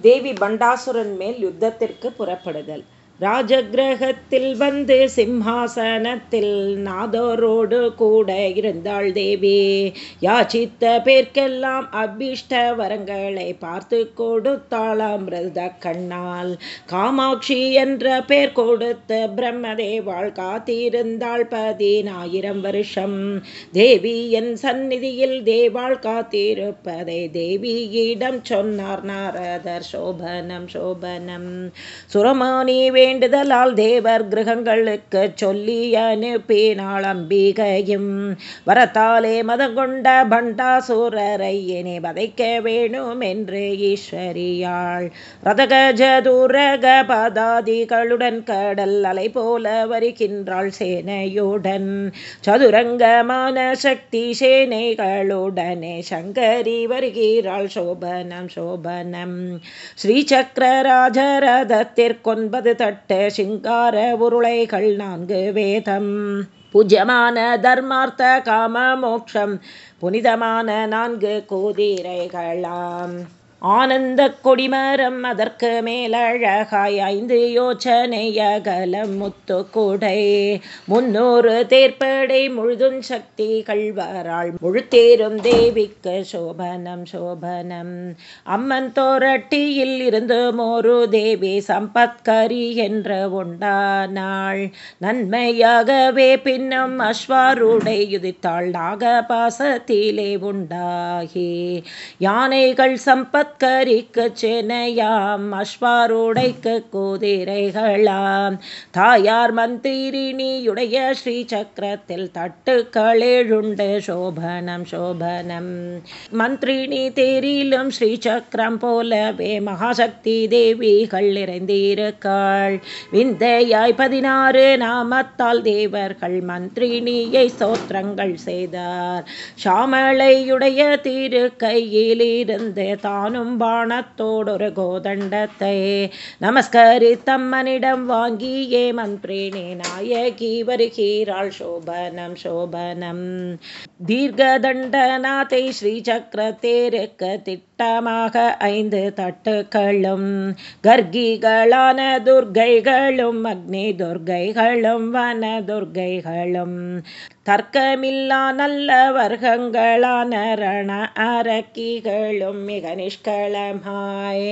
தேவி பண்டாசுரன் மேல் யுத்தத்திற்கு புறப்படுதல். ராஜகிரகத்தில் வந்து சிம்ஹாசனத்தில் நாதோரோடு கூட இருந்தாள் தேவி. யாச்சித்த பேர்க்கெல்லாம் அபிஷ்ட வரங்களை பார்த்து கொடுத்தாளாம் அமிர்த கண்ணால். காமாட்சி என்ற பேர் கொடுத்த பிரம்மதேவாள் காத்திருந்தாள் பதினாயிரம் வருஷம். தேவி என் சந்நிதியில் தேவாள் காத்திருப்பதை தேவியிடம் சொன்னார் நாரதர். சோபனம் சோபனம். சுரமானி வே வேண்டுதலால் தேவர் கிரகங்களுக்கு சொல்லி அனுப்பினாள் அம்பிகையும். வரத்தாலே மதங்கொண்ட பண்டாசூரரை இனி வதைக்க வேணும் என்று ஈஸ்வரியாள். ரதகஜதுரக பதாதிகளுடன் கடல் அலை போல வருகின்றாள் சேனையுடன். சதுரங்கமான சக்தி சேனைகளுடனே சங்கரி வருகிறாள் சோபனம் சோபனம். ஸ்ரீசக்கரராஜரதத்திற்கொன்பது தட்டு பட்ட சிங்கார உருளைகள் நான்கு வேதம். பூஜ்யமான தர்மார்த்த காம மோட்சம் புனிதமான நான்கு கோதிரைகளாம். ஆனந்த கொடிமரம் அதற்கு மேலழகாய் ஐந்து யோச்சனையகலம் அகலம் முத்து கூடை முன்னூறு தேர்ப்படை முழுதும் சக்தி கள்வராள் முழுத்தேரும் தேவிக்கு சோபனம் சோபனம். அம்மன் தோரட்டியில் இருந்து மோரு தேவி சம்பத்கரி என்ற உண்டானாள். நன்மையாகவே பின்னும் அஸ்வாருடை யுதித்தாள் நாகபாசத்திலே உண்டாகி. யானைகள் சம்பத் சத்கரிக்கு சென்னையாம் அஸ்வாருடைக்கு குதிரைகளாம். தாயார் மந்திரினியுடைய ஸ்ரீ சக்கரத்தில் தட்டுக்களேழுண்டு சோபனம் சோபனம். மந்திரினி தேரிலும் ஸ்ரீ சக்கரம் போலவே மகாசக்தி தேவிகள் நிறைந்திருக்காள். விந்தையாய் பதினாறு நாமத்தால் தேவர்கள் மந்திரினியை சோத்திரங்கள் செய்தார். ஷாமளையுடைய திரு கையில் இருந்து தானும் எனும் பாணத்தோடொரு கோதண்டத்தை நமஸ்கரித்தம்மனிடம் ஏமன் பிரேணே நாயகி வருகிறாள் சோபனம் சோபனம். தீர்க்கதண்டநாத்தை ஸ்ரீ சக்கர தேருக்கு வட்டமாக ஐந்து தட்டுக்களும் கர்கிகளான துர்கைகளும் அக்னி துர்கைகளும் வன துர்கைகளும். தர்க்கமில்லா நல்ல வர்க்கங்களான ரண அரக்கிகளும் மிக நிஷ்களமாய்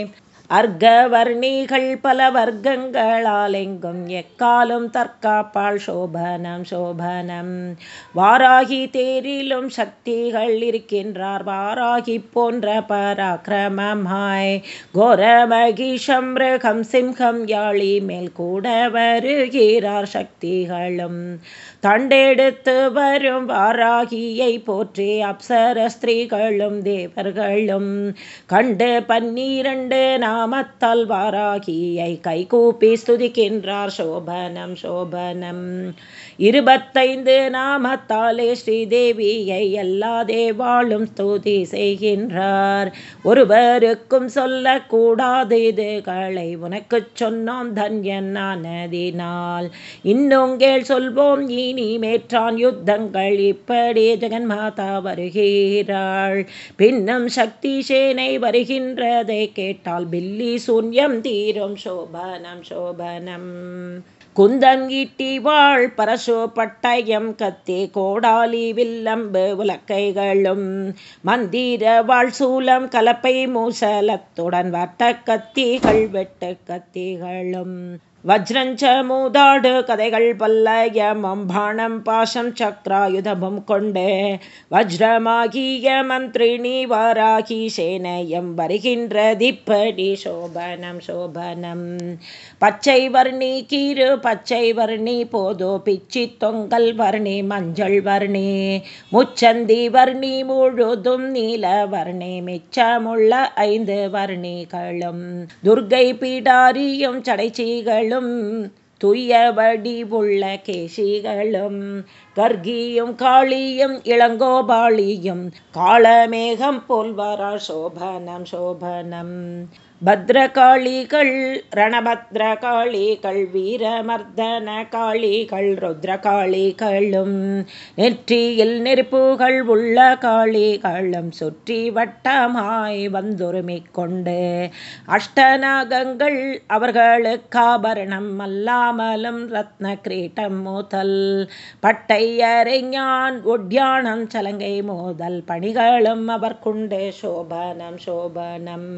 அர்க்கவர்ணிகள் பல வர்க்கங்களாலெங்கும் எக்காலும் தற்காப்பால் சோபனம் சோபனம். வாராகி தேரிலும் சக்திகள் இருக்கின்றார். வாராகி போன்ற பராக்கிரமமாய் கோர மகிஷம் மிருகம் சிம்ஹம் யாழி மேல் கூட வருகிறார் சக்திகளும். தண்டெடுத்து வரும் வாராகியை போற்றி அப்சர ஸ்திரீகளும் தேவர்களும். கண்டு பன்னிரண்டு நாமத்தால் வாராகியை கைகூப்பி ஸ்துதிக்கின்றார். சோபனம் சோபனம். இருபத்தைந்து நாமத்தாலே ஸ்ரீதேவியை எல்லா தேவாளும் ஸ்துதி செய்கின்றார். ஒருவருக்கும் சொல்லக்கூடாது இதுகளை உனக்கு சொன்னோம் தன்யன் ஆனதினால். இன்னும் கேள் சொல்வோம் நீ மேற்றான் யுத்தங்கள் இப்படி ஜெகன் மாதா வருகிறாள். பின்னம் சக்தி சேனை வருகின்றதை கேட்டால் பில்லி சூன்யம் தீரும். சோபனம் சோபனம். குந்தம் ஈட்டி வாழ் பரசு பட்டயம் கத்தி கோடாலி வில்லம்பு உலக்கைகளும் மந்திர வாழ் சூலம் கலப்பை மூசலத்துடன் வட்ட கத்திகள் வெட்டு கத்திகளும். வஜ்ரஞ்ச மூதாடு கதைகள் பல்ல பாணம் பாசம் சக்ராயுதமும் கொண்டு வஜ்ரமாகிய மந்திரிணி வாராகி சேனையம் வருகின்ற திப்படி சோபனம் சோபனம். பச்சை வர்ணி கீரு பச்சை வர்ணி போதோ பிச்சி தொங்கல் வர்ணி மஞ்சள் வர்ணி. முச்சந்தி வர்ணி முழுதும் நீல வர்ணி மிச்சமுள்ள ஐந்து வர்ணிகளும். துர்கை பீடாரியும் சடைச்சிகள் கேசிகளும் துய்ய வடிவுள்ள கேசிகளும் கர்கியும் காளியும் இளங்கோபாளியும் காளமேகம் போல்வரா சோபனம் சோபனம். பத்ரகாளிகள் ரணபத்ரகாளிகள் வீரமர்தன காளிகள் ருத்ரகாளிகளும் நெற்றியில் நெருப்புகள் உள்ள காளிகளும் சுற்றி வட்டமாய் வந்துருமிக் கொண்டு அஷ்டநாகங்கள் அவர்களுக்கு ஆபரணம் அல்லாமலும் ரத்ன கிரீட்டம் மோதல் பட்டையறைஞான் ஒட்யானம் சலங்கை மோதல் பணிகளும் அவர் கொண்டு சோபனம் சோபனம்.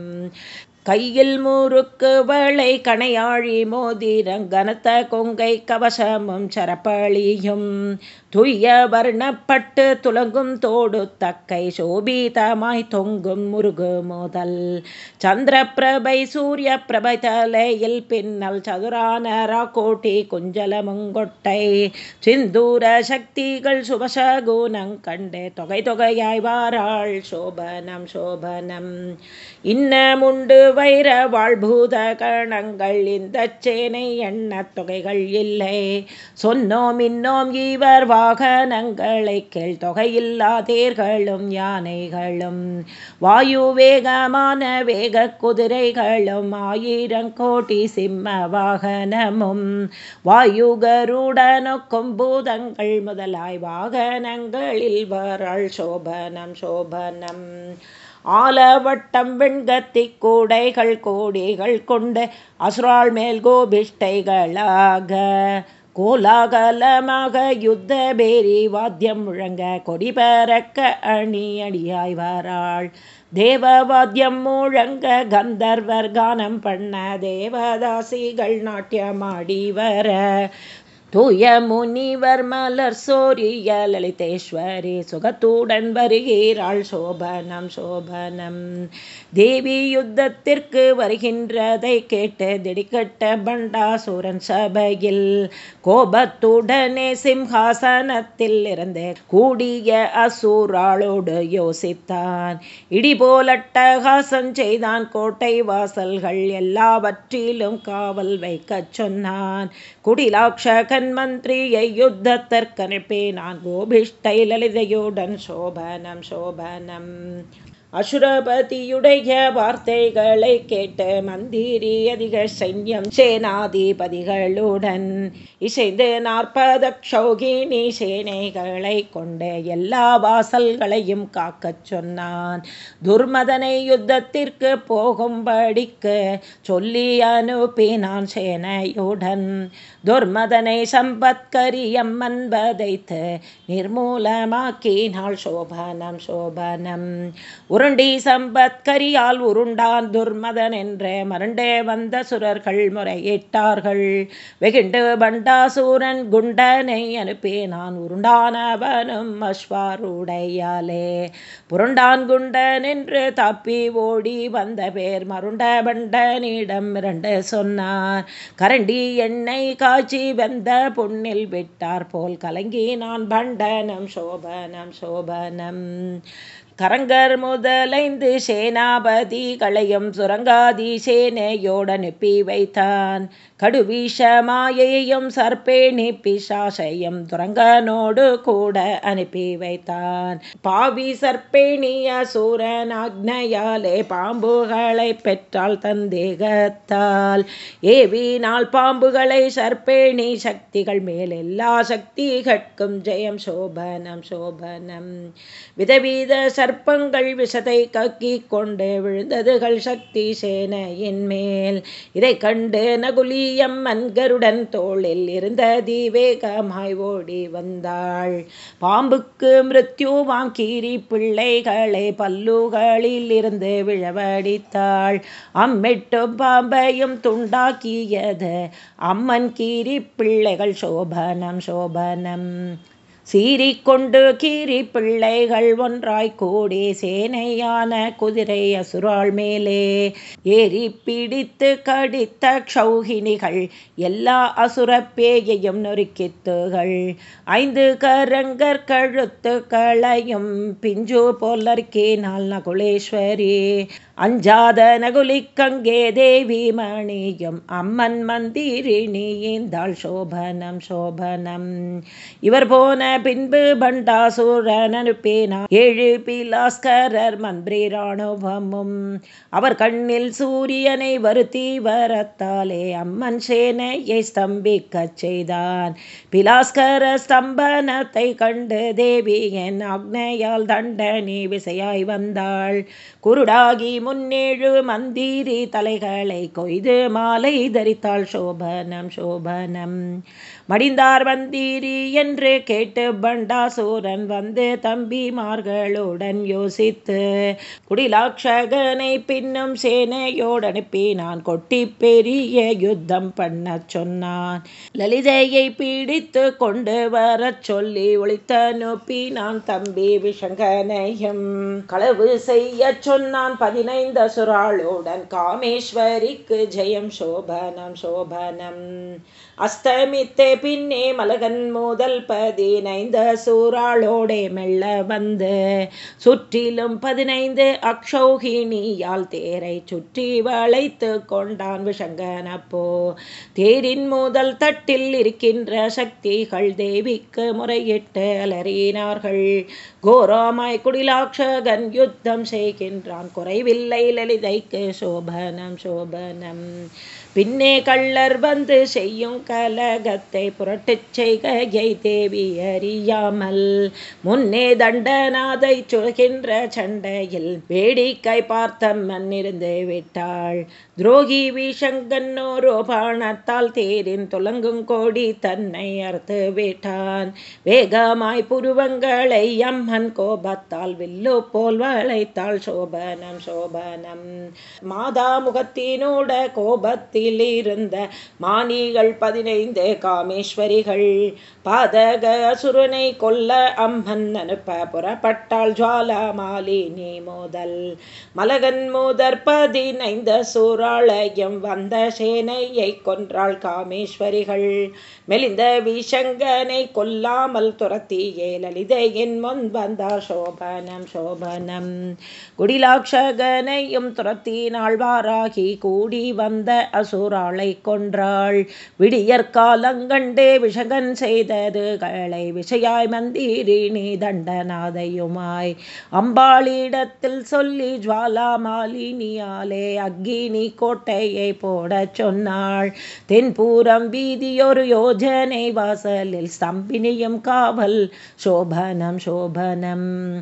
கையில் மூருக்கு வளை கணையாழி மோதிரங்கனத்த கொங்கை கவசமும் சரப்பழியும். துய்ய வர்ணப்பட்டு துலங்கும் தோடு தக்கை சோபிதமாய் தொங்கும் முருகு மோதல். சந்திர பிரபை சூரிய பிரபை தலையில் பின்னல் சதுரானரா கோட்டி குஞ்சல முங்கொட்டை சிந்தூர சக்திகள் சுபசகுணம் கண்டு தொகை தொகையாய் வாராள் சோபனம் சோபனம். இன்னமுண்டு வைர வாழ்பூத கணங்கள் இந்த சேனை எண்ண தொகைகள் இல்லை. சொன்னோம் இன்னோம் இவர் வாகனங்களை கேள் தொகையில்லாதேர்களும் யானைகளும். வாயு வேகமான வேக குதிரைகளும் ஆயிரம் கோடி சிம்ம வாகனமும். வாயு கருடனுக்கும் பூதங்கள் முதலாய் வாகனங்களில் வராள் சோபனம் சோபனம். ஆலவட்டம் வெண்கத்தி கூடைகள் கோடிகள் கொண்டு அசுரால் மேல் கோபிஷ்டைகளாக கோலாகலமாக யுத்த பேரி வாத்தியம் முழங்க கொடி பறக்க அணி அடியாய் வராள். தேவ வாத்தியம் முழங்க கந்தர்வர் கானம் பண்ண தேவதாசிகள் நாட்டியமாடி வர. தூய முனிவர் மலர் சோரிய லலிதேஸ்வரி சுகத்துடன் வருகிறாள் சோபனம் சோபனம். தேவி யுத்தத்திற்கு வருகின்றதை கேட்டு திடிக்கட்ட பண்டாசூரன் சபையில் கோபத்துடனே சிம்ஹாசனத்தில் இருந்து கூடிய அசூராளோடு யோசித்தான். இடி போலட்டகாசம் செய்தான் கோட்டை வாசல்கள் எல்லாவற்றிலும் காவல் வைக்கச் சொன்னான். குடிலாட்சகன் न्मन्त्री यै युद्ध तर्कनिपे ना गोभिष्टै ललित शोभनं शोभनम् அசுரபதியுடைய வார்த்தைகளை கேட்டு மந்திரி அதிக சைன்யம் சேனாதிபதிகளுடன் இசைந்து நாற்பத க்ஷௌகினி சேனைகளை கொண்டு எல்லா வாசல்களையும் காக்கச் சொன்னான். துர்மதனை யுத்தத்திற்கு போகும்படிக்கு சொல்லி அனுப்பினான் சேனையுடன். துர்மதனை சம்பத்கரியம் என்பதைத்து நிர்மூலமாக்கினாள் சோபனம் சோபனம். உருண்டி சம்பத்கரியால் உருண்டான் துர்மதன் என்று மருண்டே வந்த சுரர்கள் முறையிட்டார்கள். வெகுண்டு பண்டாசூரன் குண்டனை அனுப்பி நான் உருண்டானவனும் அஸ்வாருடையாலே புருண்டான் குண்டன் என்று தப்பி ஓடி வந்த பேர் மருண்ட பண்டனிடம் இரண்டு சொன்னார். கரண்டி எண்ணெய் காய்ச்சி வெந்த பொன்னில் விட்டார் போல் கலங்கி நான் பண்டனம் சோபனம் சோபனம். கரங்கர் முதலைந்து சேனாபதிகளையும் சுரங்காதி சேனையோடனுப்பி வைத்தான். கடுவீஷமாயையும் சர்ப்பேணி பிசாசையும் துரங்கனோடு கூட அனுப்பி வைத்தான். பாவி சர்ப்பேணிய சூரன் அக்னையாலே பாம்புகளை பெற்றால் தந்தேகத்தால். ஏவினால் பாம்புகளை சர்ப்பேணி சக்திகள் மேல் எல்லா சக்திகட்கும் ஜெயம் சோபனம் சோபனம். விதவித சர்ப்பங்கள் விஷத்தை கக்கி கொண்டு விழுந்ததுகள் சக்தி சேனையின் மேல். இதை கண்டு நகுலி அம்மன் கருடன் தோளில் இருந்த தீவேகமாய் ஓடி வந்தாள். பாம்புக்கு மிருத்யு வாங்கீரி பிள்ளைகளை பல்லுகளில் இருந்து விழவடித்தாள். அம்மெட்டும் பாம்பையும் துண்டாக்கியது. அம்மன் கீரி பிள்ளைகள் சோபனம் சோபனம். சீறிக்கொண்டு கீரி பிள்ளைகள் ஒன்றாய் கூடி சேனையான குதிரை அசுராள் மேலே ஏறி பிடித்து கடித்த க்ஷௌகினிகள் எல்லா அசுரப்பேயையும் நொறுக்கித்துகள். ஐந்து கரங்கர் கழுத்துக்களையும் பிஞ்சு போலர்க்கே நாள் நகுலேஸ்வரி. அஞ்சாத நகுலிக்கங்கே தேவி மணியும் அம்மன் மந்திரிணியேந்தாள் சோபனம் சோபனம். இவர் போன பின்பு பண்டாசூரன் அனுப்பினார். ஏழு பிலாஸ்கரர் மந்திரி ராணுவமும் அவர் கண்ணில் சூரியனை வருத்தி வரத்தாலே அம்மன் சேனையை ஸ்தம்பிக்கச் செய்தான். பிலாஸ்கர ஸ்தம்பனத்தை கண்டு தேவி என் அக்னையால் தண்டனி விசையாய் வந்தாள். குருடாகி முன்னேழு மந்திரி தலைகளை கொய்து மாலை தரித்தாள் சோபனம் சோபனம். மடிந்தார் வந்தீரி என்று கேட்டு பண்டாசூரன் வந்து தம்பிமார்களுடன் யோசித்து குடிலாட்சகனை பின்னும் சேனையோடு அனுப்பி நான் கொட்டி பெரிய யுத்தம் பண்ண சொன்னான். லலிதையை பீடித்து கொண்டு வர சொல்லி ஒளித்த நோப்பி நான் தம்பி விஷங்கனையும் களவு செய்ய சொன்னான். பதினைந்து சுராளுடன் காமேஸ்வரிக்கு ஜெயம் சோபனம் சோபனம். அஸ்தமித்தே பின்னே மலகன் மோதல் பதினைந்து சூறாளோடே மெல்ல வந்து. சுற்றிலும் பதினைந்து அக்ஷௌகிணியால் தேரை சுற்றி வளைத்து கொண்டான் விஷங்கன் அப்போ. தேரின் மோதல் தட்டில் இருக்கின்ற சக்திகள் தேவிக்கு முறையிட்டு அலறினார்கள். கோரமாய் குடிலாட்சகன் யுத்தம் செய்கின்றான். குறைவில்லை லலிதைக்கு சோபனம் சோபனம். பின்னே கள்ளர் வந்து செய்யும் கலகத்தை புரட்டு செய்கையை தேவி அறியாமல் முன்னே தண்டநாதை சொல்கின்ற சண்டையில் வேடிக்கை பார்த்தம்மன் இருந்து விட்டாள். துரோகி விஷங்கன்னோரோ பாணத்தால் தேரின் துலங்கும் கோடி தன்னை அறுத்து விட்டான். வேகமாய் புருவங்களை அம்மன் கோபத்தால் வில்லு போல் வளைத்தாள் சோபனம் சோபனம். மாதா முகத்தினோட கோபத்தில் இருந்த மானிகள் பதினைந்து காமேஸ்வரிகள். பாதக அசுரனை கொல்ல அம்மன் அனுப்ப புறப்பட்டாள் ஜுவாலா மாலினி மோதல். மலகன் மூதர் பதினைந்த சூறாலயம் வந்த சேனையை கொன்றாள் காமேஸ்வரிகள். மெலிந்த விஷங்கனை கொல்லாமல் துரத்தியே லலிதையின் முன் வந்தார் சோபனம் சோபனம். குடிலாட்சகனையும் துரத்தினாள் வாராகி கூடி வந்த அசுராளை கொன்றாள். விடியற்காலங்கண்டே விஷகன் செய்தது களை விஷயாய் மந்திரிணி தண்டநாதையுமாய். அம்பாளிடத்தில் சொல்லி ஜுவாலா மாலினியாலே அக்கினி கோட்டையை போடச் சொன்னாள். தென்பூரம் வீதியொரு யோஜனை வாசலில் ஸ்தம்பினியும் காவல். சோபனம் சோபனம்.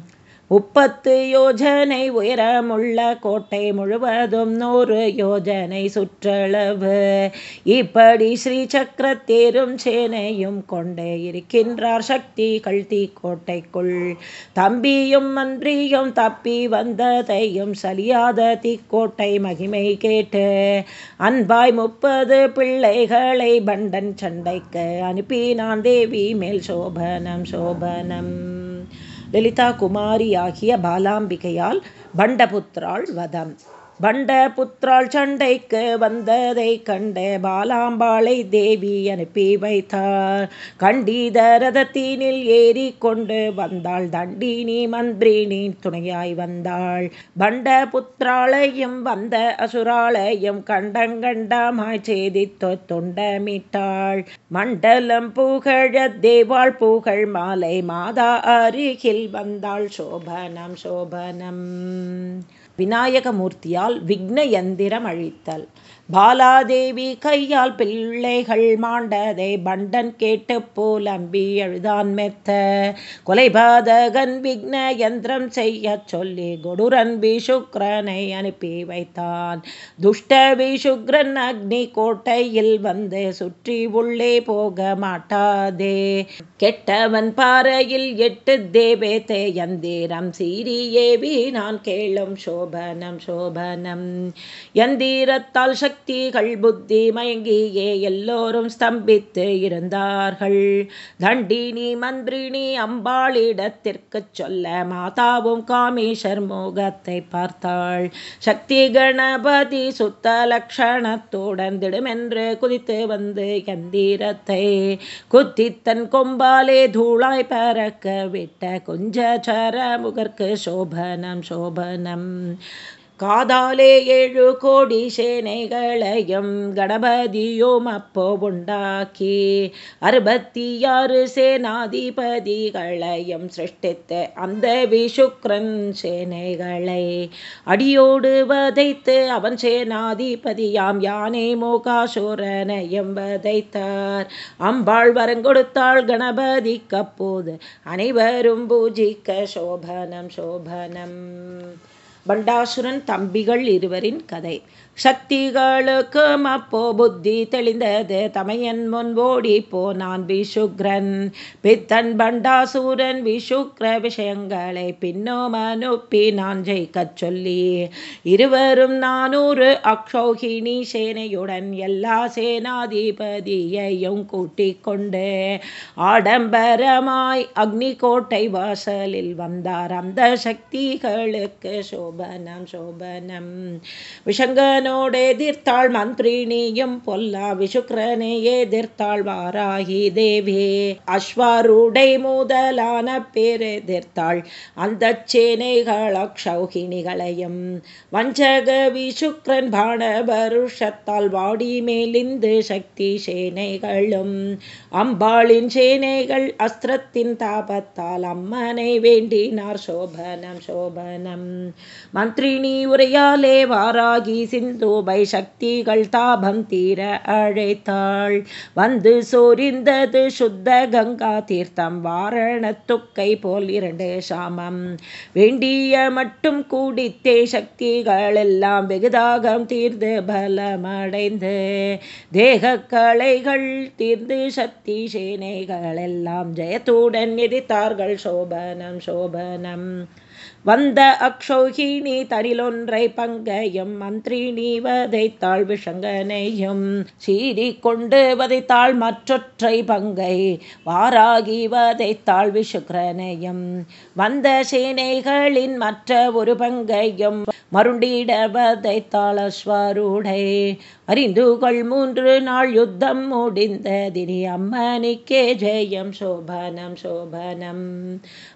முப்பத்து யோஜனை உயரமுள்ள கோட்டை முழுவதும் நூறு யோஜனை சுற்றளவு. இப்படி ஸ்ரீ சக்கரத்தேரும் சேனையும் கொண்டே இருக்கின்றார் சக்தி கழ்த்தி கோட்டைக்குள். தம்பியும் மன்றியும் தப்பி வந்ததையும் சலியாத தீக்கோட்டை மகிமை கேட்டு அன்பாய் முப்பது பிள்ளைகளை பண்டன் சண்டைக்கு அனுப்பினான் தேவி மேல் சோபனம் சோபனம். லலிதா குமாரியாகிய பாலாம்பிகையால் பண்டபுத்ராள் வதம். பண்ட புத்திராள் சண்டைக்கு வந்ததை கண்ட பாலாம்பாளை தேவி அனுப்பி வைத்தார். கண்டித ரதத்தீனில் ஏறி கொண்டு வந்தாள் தண்டினி மந்திரினி துணையாய் வந்தாள். பண்ட புத்திராளையும் வந்த அசுராளையும் கண்டங்கண்டமாய் சேதித்தோ தொண்டமிட்டாள். மண்டலம் புகழ தேவாள் புகழ் மாலை மாதா அருகில் வந்தாள். சோபனம் சோபனம். விநாயகமூர்த்தியால் விக்ன யந்திரம் அழித்தல். பாலாதேவி கையால் பிள்ளைகள் மாண்டதை பண்டன் கேட்டு போலம்பி எழுதான் மெத்த. கொலைபாதகன் விக்ன யந்திரம் செய்ய சொல்லி கொடுரன் விஷுக்ரனை அனுப்பி வைத்தான். துஷ்ட விஷுக்ரன் அக்னி கோட்டையில் வந்து சுற்றி உள்ளே போக மாட்டாதே. கெட்டவன் பாறையில் எட்டு தேவேத்தே யந்திரம் சீரியேவி நான் கேளும் சோபனம் சோபனம். யந்திரத்தால் சக்தி சக்திகள் புத்தி மயங்கியே எல்லோரும் ஸ்தம்பித்து இருந்தார்கள். தண்டினி மந்திரினி அம்பாளிடத்திற்கு சொல்ல மாதாவும் காமேஷர் மோகத்தை பார்த்தாள். சக்தி கணபதி சுத்த லக்ஷணத்துடன் திடுமென்று குதித்து வந்து கந்தீரத்தை குத்தி தன் கொம்பாலே தூளாய் பறக்க விட்ட கொஞ்ச சர முகர்க்கு சோபனம் சோபனம். காதாலே ஏழு கோடி சேனைகளையும் கணபதியும் அப்போ உண்டாக்கி அறுபத்தி ஆறு சேனாதிபதிகளையும் சிருஷ்டித்த அந்த விஷுக்ரன் சேனைகளை அடியோடு வதைத்து அவன் சேனாதிபதியாம் யானை மோகாசூரனையும் வதைத்தார். அம்பாள் வரங்கொடுத்தாள் கணபதி கப்போது அனைவரும் பூஜிக்க சோபனம் சோபனம். பண்டாசுரன் தம்பிகள் இருவரின் கதை. சக்திகளுக்கும் அப்போ புத்தி தெளிந்தது. தமையன் முன் ஓடி போனான் விஷுக்ரன் பித்தன் பண்டாசூரன் விஷுக்ர விஷயங்களை பின்னோம் அனுப்பி நான் ஜெயிக்கச் சொல்லி. இருவரும் நானூறு அக்ஷோகினி சேனையுடன் எல்லா சேனாதிபதியையும் கூட்டிக் கொண்டு ஆடம்பரமாய் அக்னி கோட்டை வாசலில் வந்தார். அந்த சக்திகளுக்கு சோபனம் சோபனம். விஷங்கன் அவனோடு எதிர்த்தாள் மந்திரினியும் பொல்லா விசுக்கரனை எதிர்த்தாள் வாராகி தேவே. அஸ்வாருடை முதலான பேர் எதிர்த்தாள். அந்த சேனைகள் அக்ஷௌகிணிகளையும் வஞ்சக விசுக்கரன் பாண வருஷத்தால் வாடி மேலிந்து சக்தி சேனைகளும் அம்பாளின் சேனைகள் அஸ்திரத்தின் தாபத்தால் அம்மனை வேண்டினார் சோபனம் சோபனம். மந்திரினி உரையாலே வாராகி சிந்த தூபை சக்திகள் தாபம் தீர அழைத்தாள். வந்து சோரிந்தது சுத்த கங்கா தீர்த்தம் வாரண துக்கை போல் இரண்டு சாமம். வேண்டிய மட்டும் கூடித்தே சக்திகள் எல்லாம் வெகுதாகம் தீர்ந்து பலமடைந்து தேக கலைகள் தீர்ந்து சக்தி சேனைகள் எல்லாம் ஜெயத்துடன் எரித்தார்கள் சோபனம் சோபனம். வந்த அக்ஷோகிணி தரிலொன்றை பங்கையும் மந்திரிணி வதைத்தாள் விஷங்கனையும். சீறி கொண்டு வதைத்தாள் மற்றொற்றை பங்கை வாராகி வதைத்தாள் விஷுக்ரனையும். வந்த சேனைகளின் மற்ற ஒரு பங்கையும் மருண்டிட வதைத்தாள் அஸ்வருடை. அறிந்துகள் மூன்று நாள் யுத்தம் முடிந்ததினி அம்மனிக்கே ஜெயம் சோபனம் சோபனம்.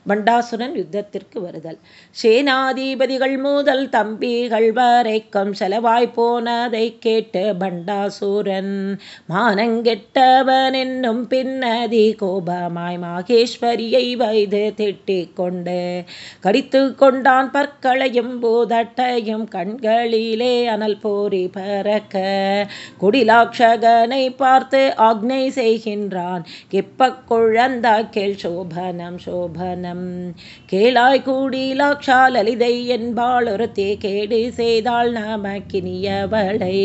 பண்டாசுரன் யுத்தத்திற்கு வருதல். சேனாதிபதிகள் முதல் தம்பிகள் வரைக்கும் செலவாய் போனதை கேட்டு பண்டாசூரன் மானங்கெட்டவன் என்னும் பின்னதி கோபமாய் மாகேஸ்வரியை வைது திட்டிக் கொண்டு கடித்து கொண்டான் பற்களையும் பூதட்டையும் கண்களிலே அனல் போரி பறக்க குடிலாட்சகனை பார்த்து ஆக்னை செய்கின்றான் கிப்ப குழந்தா கேள் சோபனம் சோபனம் கேளாய் கூடிலாட்ச லலிதை என்பாள் ஒருத்தே கேடு செய்தாள் நமக்கினியவளை.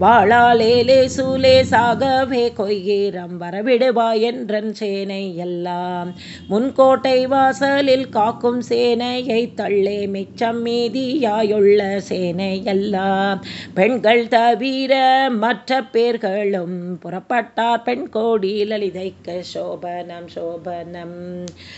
வாழாலேலே சூலே சாகவே கொய்கீரம் வரவிடுவா என்றன் சேனை எல்லாம். முன்கோட்டை வாசலில் காக்கும் சேனையை தள்ளே மிச்சம் மீதியாயுள்ள சேனை எல்லாம். பெண்கள் தவிர மற்ற பேர்களும் புறப்பட்டார் பெண் கோடி லலிதைக்கு சோபனம் சோபனம்.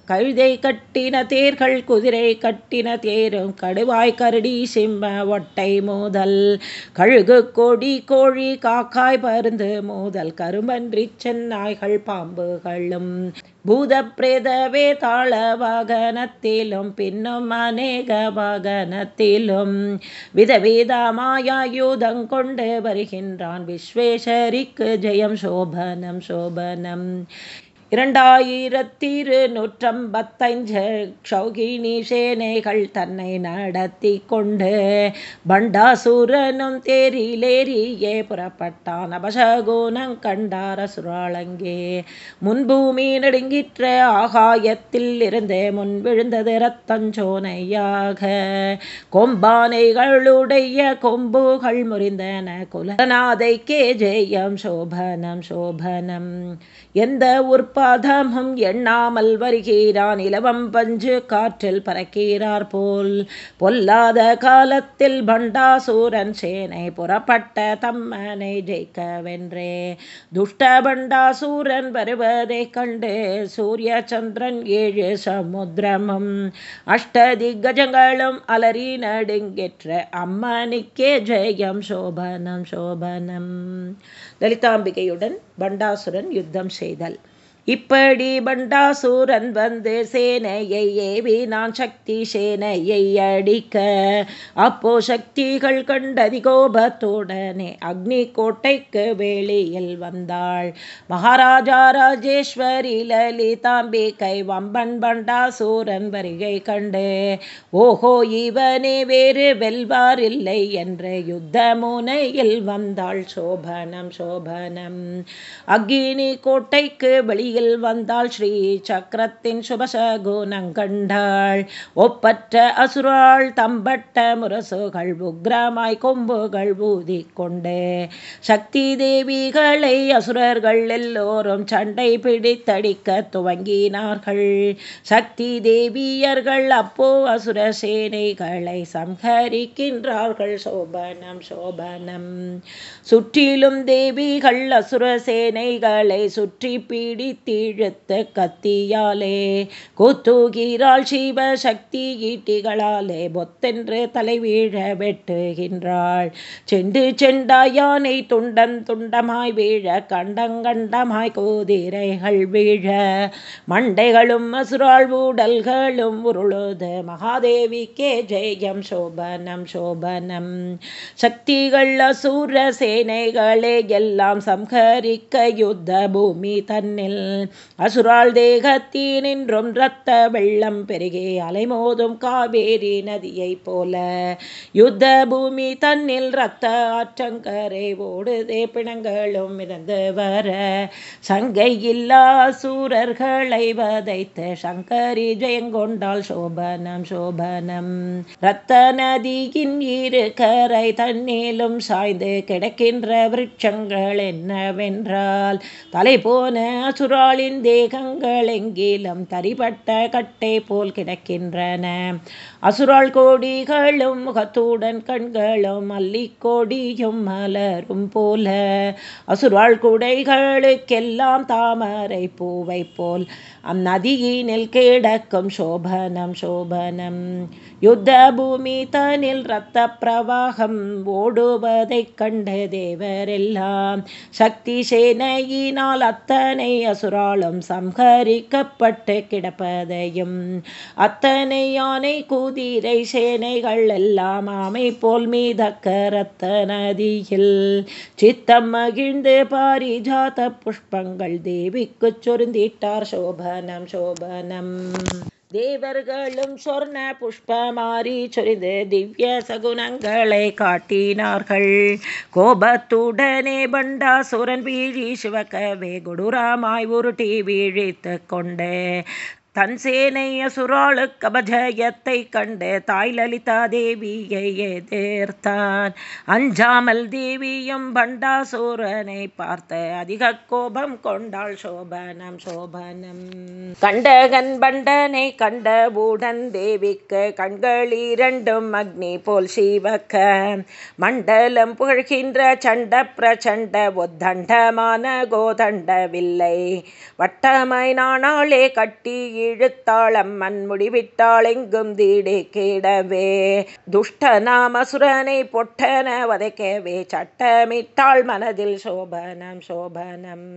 கழுதை கட்டின தேர்கள் குதிரை கட்டின தேரும் கடுவாய் கருடி சிம்ம ஒட்டை மோதல். கழுகு கொடி கோழி காக்காய் பருந்து மோதல். கருமன்றி சென்னாய்கள் பாம்புகளும். பூத பிரேதவே தாள வாகனத்திலும் பின்னும் அநேக வாகனத்திலும். விதவிதமாயுதம் கொண்டு வருகின்றான் விஸ்வேஸ்வரிக்கு ஜெயம் சோபனம் சோபனம். இரண்டாயிரத்தி இருநூற்றம்பத்தஞ்சு ஷௌகினி சேனைகள் தன்னை நடத்தி கொண்டு பண்டாசூரனும் தேரிலேரியே புறப்பட்டான். அபசகுணம் கண்டார சுராளங்கே முன்பூமி நடுங்கிற்ற ஆகாயத்தில் இருந்து முன் விழுந்தது ரத்தஞ்சோனையாக கொம்பானைகளுடைய கொம்புகள் முறிந்தன. குலநாதைக்கே ஜெயம் சோபனம் சோபனம். எந்த உற்ப பாதமும் எண்ணாமல் வருகிறான் இலவம் பஞ்சு காற்றில் பறக்கிறார் போல். பொல்லாத காலத்தில் பண்டாசூரன் சேனை புறப்பட்ட தம்மனை ஜெயிக்க வென்றே துஷ்ட பண்டாசூரன் வருவதை கண்டு சூரிய சந்திரன் ஏழு சமுத்திரமும் அஷ்டதி கஜங்களும் அலறி நடுங்கிற்ற. அம்மனுக்கே ஜெயம் சோபனம் சோபனம். லலிதாம்பிகையுடன் பண்டாசுரன் யுத்தம் செய்தல். இப்படி பண்டாசூரன் வந்து சேனையை ஏவி நான் சக்தி சேனையை அடிக்க அப்போ சக்திகள் கண்டதி கோபத்துடனே அக்னி கோட்டைக்கு வெளியில் வந்தாள். மகாராஜா ராஜேஸ்வரி லலிதாம்பிகை வம்பன் பண்டாசூரன் வருகை கண்டு ஓஹோ இவனே வேறு வெல்வார் இல்லை யுத்த முனையில் வந்தாள். சோபனம் சோபனம். அக்னி கோட்டைக்கு வெளியே வழியில் வந்தாள் ஸ்ரீ சக்கரத்தின் சுபசகுணங்கண்டாள். ஒப்பற்ற அசுராள் தம்பட்ட முரசுகள் உக்ரமாய் கொம்புகள் ஊதி கொண்டே சக்தி தேவிகளை அசுரர்கள் எல்லோரும் சண்டை பிடித்தடிக்க துவங்கினார்கள். சக்தி தேவியர்கள் அப்போ அசுர சேனைகளை சம்ஹரிக்கின்றார்கள். சோபனம் சோபனம். சுற்றிலும் தேவிகள் அசுர சேனைகளை சுற்றி பீடி இழுத்த கத்தியாலே கூத்துகிறாள் சிவசக்தி ஈட்டிகளாலே பொத்தென்று தலைவீழ வெட்டுகின்றாள். செண்டு செண்டாயானை துண்டன் துண்டமாய் வீழ கண்டங்கண்டமாய் கோதிரைகள் வீழ மண்டைகளும் அசுராள் ஊடல்களும் உருளுது. மகாதேவிக்கே ஜெயம் சோபனம் சோபனம். சக்திகள் அசூர சேனைகளே எல்லாம் சம்ஹரிக்க யுத்த பூமி தன்னில் அசுரால் தேகத்தீனின்றும் இரத்த வெள்ளம் பெருகே அலைமோதும் காவேரி நதியைப் போல. யுத்த பூமி தன்னில் இரத்த ஆற்றங்கரை ஓடுதே பிணங்களும் மிதந்து வர. சங்கை இல்லா சூரர்களை வதைத்த சங்கரி ஜெயங்கொண்டால் சோபனம் சோபனம். இரத்த நதியின் இரு கரை தண்ணீலும் சாய்ந்து கிடக்கின்ற விருட்சங்கள் என்னவென்றால் தலை போன அசுரா அம்பாளின் தேகங்கள் எங்கிலும் தரிபட்ட கட்டை போல் கிடக்கின்றன. அசுரால் கோடிகளும் முகத்துடன் கண்களும் கோடியும் மலரும் போல. அசுரால் குடைகளுக்கெல்லாம் தாமரை பூவை போல் அந்நதியினில் கிடக்கும் சோபனம் சோபனம். யுத்த பூமி தனில் இரத்த பிரவாகம் ஓடுவதைக் கண்ட தேவரெல்லாம் சக்தி சேனையினால் அத்தனை அசுராலும் சம்ஹரிக்கப்பட்டு கிடப்பதையும் அத்தனை யானை குதிரை சேனைகள் எல்லாம் ஆமை போல் மீதக்க மீதக்கரத்த நதியில். சித்தம் மகிழ்ந்து பாரிஜாத புஷ்பங்கள் தேவிக்குச் சொருந்திட்டார் சோபனம் சோபனம். தேவர்களும் சொர்ண புஷ்பமாரி சொரிந்து திவ்ய சகுனங்களை காட்டினார்கள். கோபத்துடனே பண்டாசுரன் வீழி சிவக்கவே குடுராமாய் உருட்டி வீழித்து கொண்டே தன் சேனை அசுராளு கபஜயத்தை கண்டு தாய் லலிதா தேவியை எதிர்த்தான். அஞ்சாமல் தேவியும் பண்டாசூரனை பார்த்த அதிக கோபம் கொண்டாள் சோபனம் சோபனம். கண்டகன் பண்டனை கண்டவுடன் தேவிக்கு கண்கள் இரண்டும் அக்னி போல் சீவக்க. மண்டலம் புகழ்கின்ற சண்ட பிரச்சண்ட ஒத்தண்டமான கோதண்டவில்லை வட்டமை நானாளே கட்டி இழுத்தாளம்மன் முடிவிட்டாள் எங்கும் தீடே கேடவே. துஷ்டநாமசுரனை பொட்டன வதைக்கவே. சட்டமிட்டாள் மனதில் சோபனம் சோபனம்.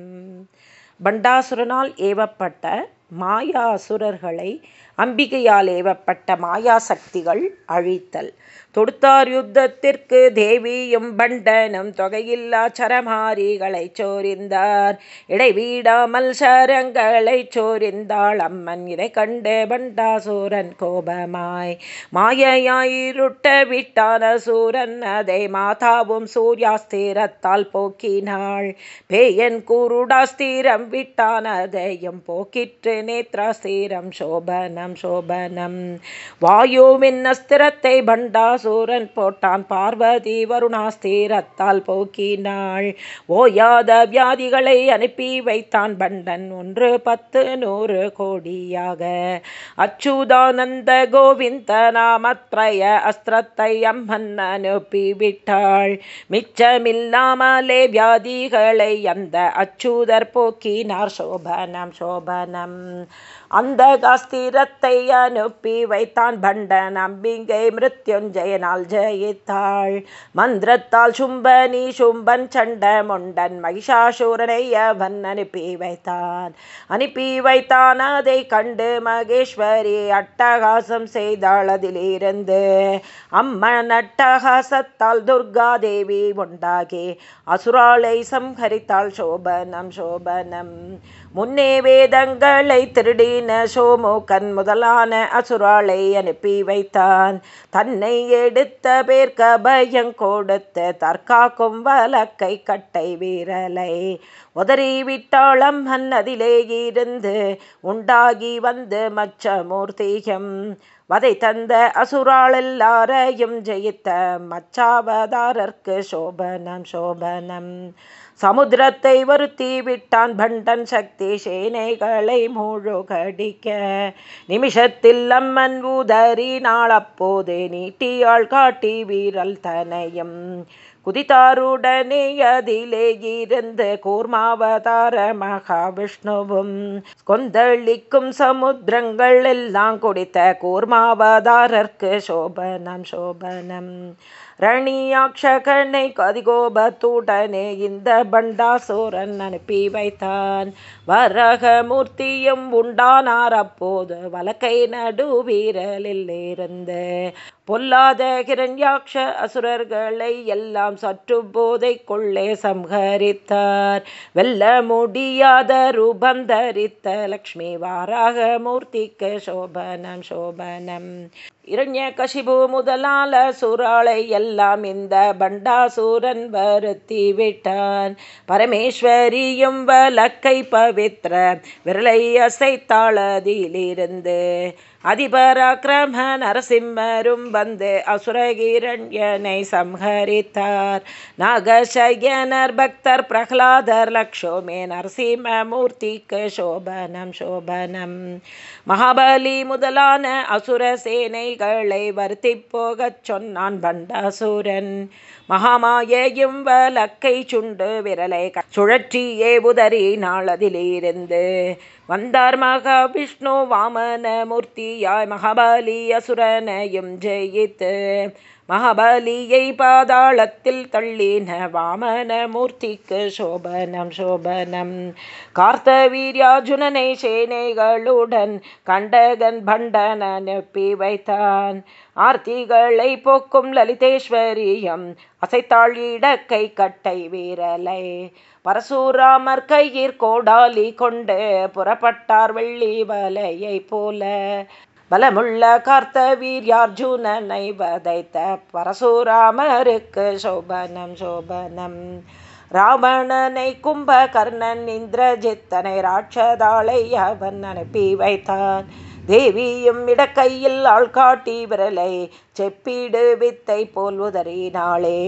பண்டாசுரனால் ஏவப்பட்ட மாயாசுரர்களை அம்பிகையால் ஏவப்பட்ட மாயா சக்திகள் அழித்தல். தொடுத்தார் யுத்தத்திற்கு தேவியும் பண்டனம் தொகையில்லா சரமாரிகளை சோரிந்தார். இடைவீடாமல் சரங்களை சோரிந்தாள் அம்மன். இதை கண்டு பண்டாசூரன் கோபமாய் மாயையாயிருட்ட விட்டான சூரன் அதை மாதாவும் சூர்யாஸ்திரத்தால் போக்கினாள். பேயன் கூருடாஸ்திரம் விட்டான். அதையும் போக்கிற்று நேத்ராஸ்திரம். சோபனம் சோபனம். வாயுவின் அஸ்திரத்தை பண்டா சூரன் போட்டான் பார்வதி வருணாஸ்தீரத்தால் போக்கினாள். ஓயாத வியாதிகளை அனுப்பி வைத்தான் பண்டன் ஒன்று பத்து நூறு கோடியாக. அச்சுதானந்த கோவிந்த நாமத்ரய அஸ்திரத்தை அம்மன் அனுப்பி விட்டாள் மிச்சமில்லாமலே வியாதிகளை அந்த அச்சுதர் போக்கினார். சோபனம் சோபனம். அந்த காஸ்திரத்தை அனுப்பி வைத்தான் பண்டன். அம்பிங்கை மிருத்யுஞ்சயனால் ஜெயித்தாள். மந்திரத்தால் சும்பனி சும்பன் சண்ட முண்டன் மகிஷாசூரனை அவன் அனுப்பி வைத்தான். அனுப்பி வைத்தான் அதை கண்டு மகேஸ்வரி அட்டகாசம் செய்தாள் அதிலிருந்து. அம்மன் அட்டகாசத்தால் துர்கா தேவி உண்டாகி. அசுராளை சம்ஹரித்தாள் சோபனம் சோபனம். முன்னே வேதங்களை திருடின சோமுகன் முதலான அசுராளை அனுப்பி வைத்தான். தன்னை எடுத்த பேர் கபயம் கொடுத்து தற்காக்கும் வலக்கை கட்டை வீரலை. உதறிவிட்டாளம் அதிலே இருந்து உண்டாகி வந்து மச்சமூர்த்தியம் வதை தந்த அசுராளெல்லாரையும் ஜெயித்த மச்சாவதாரர்க்கு சோபனம் சோபனம். சமுத்திரத்தை வருத்தி விட்டான் பண்டன் சக்தி சேனைகளை மூழ்கடிக்க. நிமிஷத்தில் அம்மன் ஊதறி நாளப்போது நீட்டியாள் காட்டி வீரல் தனையும். குதித்தாருடனே அதிலே இருந்து கூர்மாவதார மகாவிஷ்ணுவும் கொந்தளிக்கும் சமுத்திரங்கள் எல்லாம் குடித்த கூர்மாவதாரர்க்கு சோபனம் சோபனம். ரணியாட்சகனை கதிகோபத்துடனே இந்த பண்டாசூரன் அனுப்பி வைத்தான். வரகமூர்த்தியும் உண்டானார் அப்போது வலக்கை நடுவீரலில் இருந்து பொல்லாத கிரண்யாட்ச அசுரர்களை எல்லாம் சற்று போதை கொள்ளே சம்ஹரித்தார். வெல்ல முடியாத ரூபந்தரித்த லக்ஷ்மி வாராக மூர்த்திக்கு சோபனம் சோபனம். இரண்ய கசிபு முதலால சுராளை எல்லாம் இந்த பண்டாசூரன் வருத்தி விட்டான் பரமேஸ்வரியும் வலக்கை பவித்ர விரலை அசைத்தாளதிலிருந்து அதிபராக்கிரம நரசிம்மரும் வந்து அசுரகிரண்யனை சம்ஹரித்தார். நாகசயனர் பக்தர் பிரகலாதர் லக்ஷோமே நரசிம்மூர்த்திக்கு சோபனம் சோபனம். மகாபலி முதலான அசுர சேனைகளை வருத்தி போகச் சொன்னான் பண்டாசுரன். மகாமாயையும் வலக்கை சுண்டு விரலை சுழற்றியே உதறி நாளதிலிருந்து வந்தார் மகாவிஷ்ணு வாமன மூர்த்தியாய் மகாபலி அசுரனையும் ஜெயித்து மகாபலியை பாதாளத்தில் தள்ளின வாமனமூர்த்திக்கு சோபனம் சோபனம். கார்த்தவீர்யாஜுனனை சேனைகளுடன் கண்டகன் பண்டன் அனுப்பி வைத்தான். ஆர்த்திகளை போக்கும் லலிதேஸ்வரியம் அசைத்தாள் இடக்கை கட்டை வீரலை. பரசுராமர் கையிற் கோடாலி கொண்டு புறப்பட்டார் வெள்ளி வலையை போல. பலமுள்ள கார்த்த வீர்யார்ஜுனனை வதைத்த பரசுராமருக்கு சோபனம் சோபனம். ராவணனை கும்ப கர்ணன் இந்திரஜித்தனை ராட்சதாளை அவன் அனுப்பி வைத்தான். தேவியும் இடக்கையில் ஆள் காட்டி விரலை செப்பீடு வித்தை போல் உதறினாளே.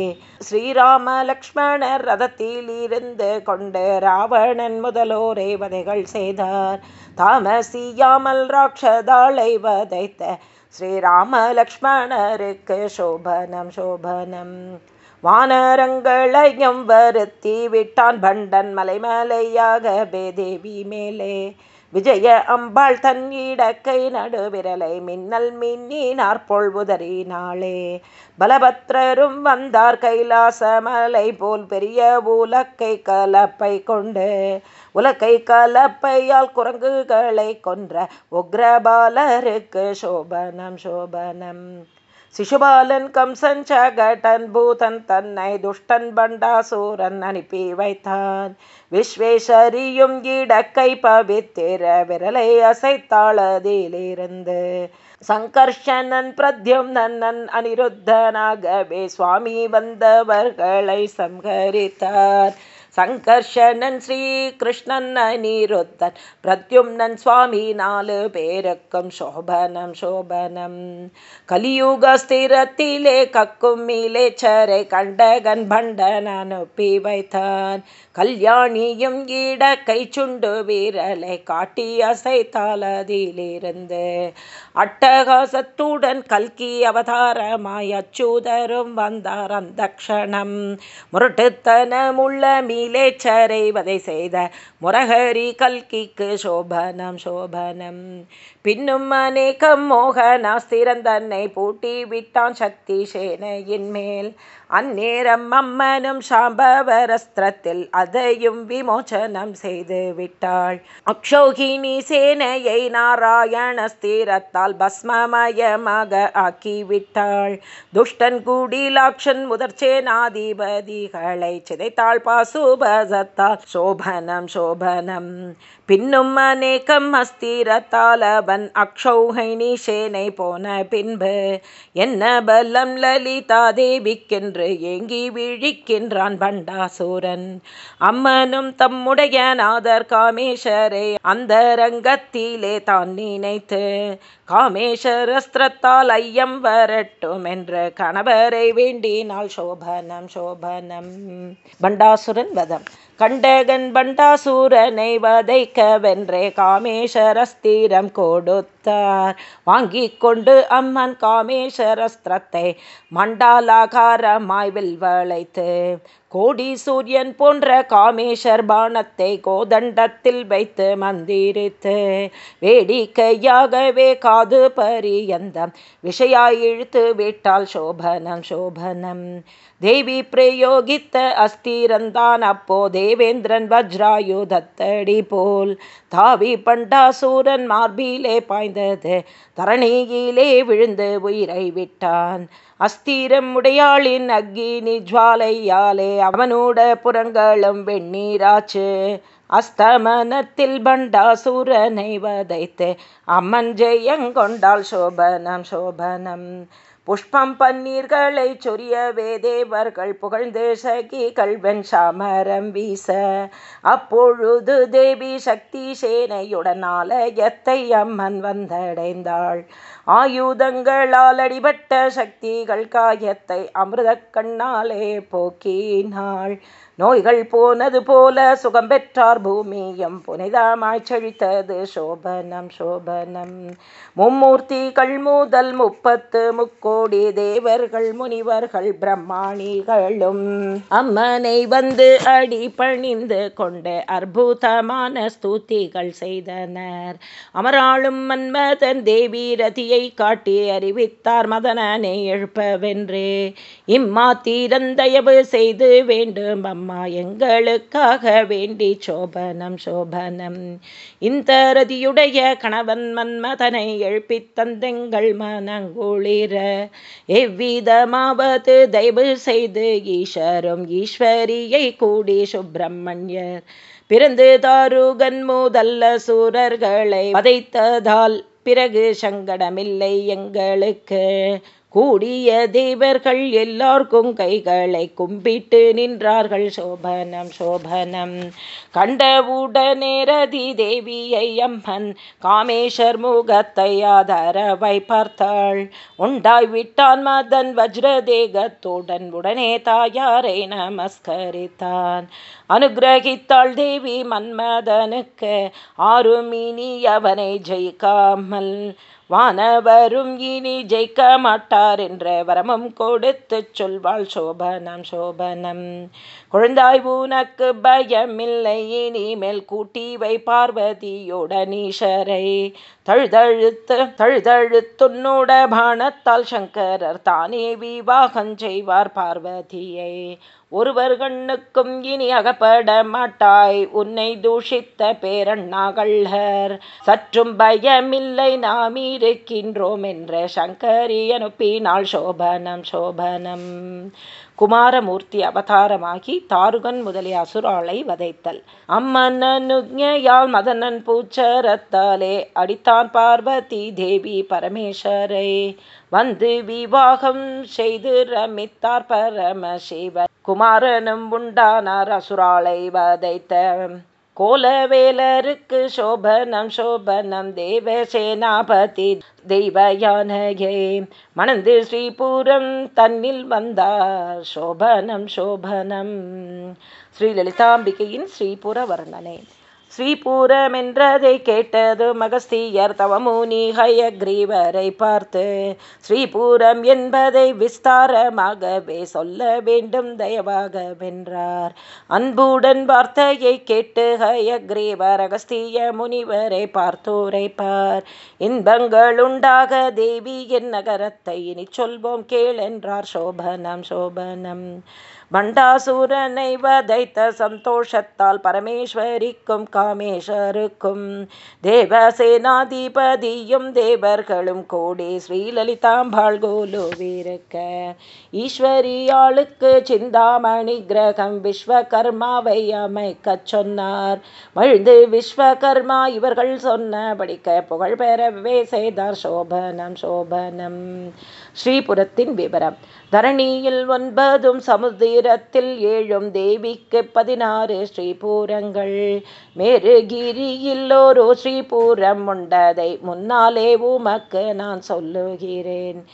ஸ்ரீராம லக்ஷ்மணர் ரதத்தில் இருந்து கொண்டு ராவணன் முதலோரே வதைகள் செய்தார். தாமசியாமல் ராட்சதாளை வதைத்த ஸ்ரீராம லக்ஷ்மணருக்கு சோபனம் சோபனம். வானரங்களையும் வருத்தி விட்டான் பண்டன் மலைமலையாக பேதேவி மேலே. விஜய அம்பாள் தன் இடக்கை நடுவிரலை மின்னல் மின்னினார் நாளே பலபத்ரரும் வந்தார் கைலாச மலை போல் பெரிய உலக்கை கலப்பை கொண்டு. உலக்கை கலப்பையால் குரங்குகளை கொன்ற உக்ரபாலருக்கு சோபனம் சோபனம். சிசுபாலன் கம்சன் சகடன் பூதன் தன்னை துஷ்டன் பண்டாசூரன் அனுப்பி வைத்தான் விஸ்வேஸ்வரியும் இடக்கை பவித்திர விரலை அசைத்தாளதிலிருந்து சங்கர்ஷனன் பிரத்யும் நன்னன் அனிருத்தனாகவே சுவாமி வந்தவர்களை சம்ஹரித்தார் சங்கர்ஷனன் ஸ்ரீகிருஷ்ணன் அனிருத்தன் பிரத்யும்னன் சுவாமி நாலு பேருக்கும் சோபனம் சோபனம். கலியுக ஸ்திரத்திலே கக்கும் மிலேச்சரை கண்டகன் பண்டன் அனுப்பி வைத்தான். கல்யாணியும் ஈட கை சுண்டு வீரலை காட்டி அசைத்தாலதிலிருந்து அட்டகாசத்துடன் கல்கி அவதாரமாய் அச்சூதரும் வந்தார் அந்த க்ஷணம். முரட்டுத்தனமுள்ள மீலேச்சரை வதை செய்த முரகரி கல்கிக்கு சோபனம் சோபனம். பின்னும் அநேகம் மோகனாஸ்திரன் தன்னை பூட்டி விட்டான் சக்தி சேனையின் மேல் அந்நேரம் அம்மனும் சாம்பவரஸ்திரத்தில் அதையும் விமோச்சனம் செய்து விட்டாள். அக்ஷோகினி சேனையை நாராயணஸ்திரத்தால் பஸ்மமயமாக ஆக்கிவிட்டாள். துஷ்டன் கூடிலாக்ஷன் முதற்சேனாதிபதிகளை சிதைத்தாள் பாசுபசத்தால் சோபனம் சோபனம். பின்னும் அநேகம் அஸ்திரத்தால் அவன் அக்ஷௌகைனி சேனை போன பின்பு என்ன பலம் லலிதா தேவிக்கென்று ஏங்கி விழிக்கின்றான் பண்டாசூரன். அம்மனும் தம்முடைய நாதர் காமேஸ்வரை அந்த ரங்கத்திலே தான் நினைத்து காமேஸ்வரஸ்திரத்தால் ஐயம் வரட்டும் என்று கணவரை வேண்டினால் சோபனம் சோபனம். பண்டாசுரன் வதம். கண்டகன் பண்டாசூரனை வதைக்க வென்றே காமேஸ்வரஸ்திரம் கொடுத்தார். வாங்கி கொண்டு அம்மன் காமேஸ்வரஸ்திரத்தை மண்டாலாகாரமாய் வில்வளைத்து கோடி சூரியன் போன்ற காமேஷர் பானத்தை கோதண்டத்தில் வைத்து மந்திரித்து வேடிக்கையாகவே காது பரியந்தம் விஷயாய் இழுத்து விட்டால் சோபனம் சோபனம். தேவி பிரயோகித்த அஸ்திரந்தான் அப்போ தேவேந்திரன் வஜ்ராயுதத்தடி போல். தாவி பண்டாசூரன் மார்பிலே பாய்ந்தது தரணியிலே விழுந்து உயிரை விட்டான். அஸ்தீரம் உடையாளின் அக்கினி ஜுவாலையாலே அவனோட புறங்களும் வெண்ணீராச்சு அஸ்தமனத்தில் பண்டாசூரனை வதைத்து. அம்மன் ஜெயங்கொண்டாள் சோபனம் சோபனம். புஷ்பம் பன்னீர்களை சொரியவே தேவர்கள் புகழ்ந்து சகிகள் வெண் சாமரம் வீச. அப்பொழுது தேவி சக்தி சேனையுடனால ஆலயத்தை அம்மன் வந்தடைந்தாள். ஆயுதங்களால் அடிபட்ட சக்திகள் காயத்தை அமிர்த கண்ணாலே போக்கினாள். நோய்கள் போனது போல சுகம் பெற்றார் பூமியும் புனிதமாய் செழித்தது சோபனம் சோபனம். மும்மூர்த்திகள் முதல் முப்பத்து முக்கோ கோடி தேவர்கள் முனிவர்கள் பிரம்மாணிகளும் அம்மனை வந்து அடி பணிந்து கொண்டு அற்புதமான ஸ்தூத்திகள் செய்தனர். அமராளும் மன்மதன் தேவி ரதியை காட்டி அறிவித்தார் மதனனை எழுப்பவென்றே. இம்மாத்திரந்தயவு செய்து வேண்டும் அம்மா எங்களுக்காக வேண்டி சோபனம் சோபனம். இந்த ரதியுடைய கணவன் மன்மதனை எழுப்பித் தந்தெங்கள் மனங்குளிர எவ்விதமாவது தயவு செய்து ஈஸ்வரும் ஈஸ்வரியை கூடி சுப்பிரமணியர் பிறந்து தாருகன் முதல்ல சூரர்களை வதைத்ததால் பிறகு சங்கடமில்லை எங்களுக்கு. கூடிய தேவர்கள் எல்லாருக்கும் கைகளை கும்பிட்டு நின்றார்கள். சோபனம் சோபனம். கண்டவுடனே ரதி தேவியை அம்மன் காமேஷர் முகத்தை ஆதரவை பார்த்தாள். உண்டாய் விட்டான் மதன் வஜ்ரதேகத்துடன் உடனே தாயாரை நமஸ்கரித்தான். அனுகிரகித்தாள் தேவி மன்மதனுக்கு ஆறுமினி அவனை ஜெயிக்காமல் வானவரும் இனி ஜெயிக்க மாட்டார் என்ற வரமும் கொடுத்து சொல்வாள் சோபனம் சோபனம். குழந்தாய் உனக்கு பயமில்லை இனிமேல் கூட்டி வை பார்வதியுடனீஷரை தழுதழுத்து தழுதழுத்துன்னோட பானத்தால் சங்கரர் தானே விவாகம் செய்வார் பார்வதியை. ஒருவர் கண்ணுக்கும் இனி அகப்பட மாட்டாய். உன்னை தூஷித்த பேரண்ணாகள்ளர் சற்றும் பயமில்லை நாம் இருக்கின்றோம் என்ற சங்கரி அனுப்பினாள் சோபனம் சோபனம். குமாரமூர்த்தி அவதாரமாகி தாருகன் முதலிய அசுராளை வதைத்தல். அம்மன்னுஜையால் மதனன் பூச்சரத்தாலே அடித்தான் பார்வதி தேவி பரமேஸ்வரை. வந்து விவாகம் செய்து ரமித்தார் பரமசிவ. குமாரனும் உண்டானார் அசுராளை வதைத்த. கோலவேலருக்கு சோபனம் சோபனம் தேவசேனாபதி தெய்வயானையே. மணந்து ஸ்ரீபுரம் தன்னில் வந்தார் சோபனம் சோபனம். ஸ்ரீலலிதாம்பிகையின் ஸ்ரீபுர வர்ணனை ஸ்ரீபூரமென்றதை கேட்டது மகஸ்தியர் தவமுனி ஹயக்ரீவரை பார்த்து ஸ்ரீபூரம் என்பதை விஸ்தாரமாகவே சொல்ல வேண்டும் தயவாக வென்றார். அன்புடன் வார்த்தையை கேட்டு ஹயக்ரீவர் அகஸ்திய முனிவரை பார்த்துரைப்பார் இன்பங்கள் உண்டாக தேவி என் நகரத்தை இனி சொல்வோம் கேளென்றார் சோபனம் சோபனம் பண்டாசூரனை வதைத்த சந்தோஷத்தால் பரமேஸ்வரிக்கும் காமேஸ்வருக்கும் தேவசேனாதிபதியும் தேவர்களும் கோடி ஸ்ரீலலிதாம்பாள் கோலுவிருக்க. ஈஸ்வரியாளுக்கு சிந்தாமணி கிரகம் விஸ்வகர்மாவை அமைக்க சொன்னார். மழுந்து விஸ்வகர்மா இவர்கள் சொன்ன படிக்க புகழ் பெறவே செய்தார் சோபனம் சோபனம். ஸ்ரீபுரத்தின் விவரம் தரணியில் ஒன்பதும் சமுதிரத்தில் ஏழும் தேவிக்கு பதினாறு ஸ்ரீபூரங்கள். மேருகிரியில் ஒரு ஸ்ரீபூரம் உண்டதை முன்னாலே உமக்கு நான் சொல்லுகிறேன்.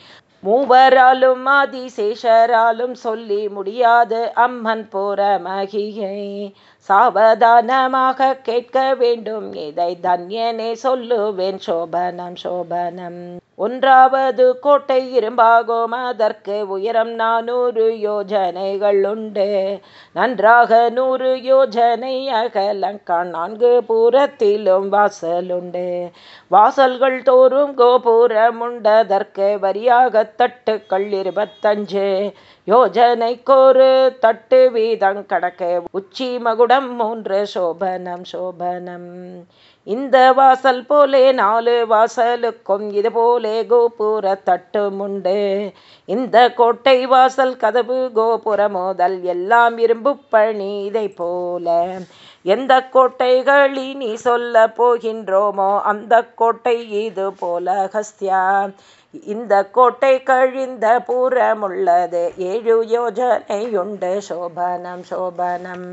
மூவராலும் ஆதிசேஷராலும் சொல்லி முடியாது அம்மன் போற மகியை சாவதானமாக கேட்க வேண்டும். இதை தன்யனே சொல்லுவேன். சோபனம் சோபனம். ஒன்றாவது கோட்டை இரும்பாகும். அதற்கு உயரம் நானூறு யோஜனைகள் உண்டு. நன்றாக நூறு யோஜனை அகலங்கான் நான்கு பூரத்திலும் வாசல் உண்டு. வாசல்கள் தோறும் கோபுரம் உண்டதற்கு வரியாக தட்டுக்கள் இருபத்தஞ்சு. யோஜனைக்கொரு தட்டு வீதம் கடக்க உச்சி மகுடம் மூன்று சோபனம் சோபனம். இந்த வாசல் போலே நாலு வாசலுக்கும் இது போலே கோபுர தட்டுமுண்டு. இந்த கோட்டை வாசல் கதவு கோபுர மோதல் எல்லாம் இரும்பு பணி இதை போல. எந்த கோட்டைகளி நீ சொல்ல போகின்றோமோ அந்த கோட்டை இது போல ஹஸ்தியா. இந்த கோட்டை கழிந்த பூரமுள்ளது ஏழு யோஜனையுண்டு சோபனம் சோபனம்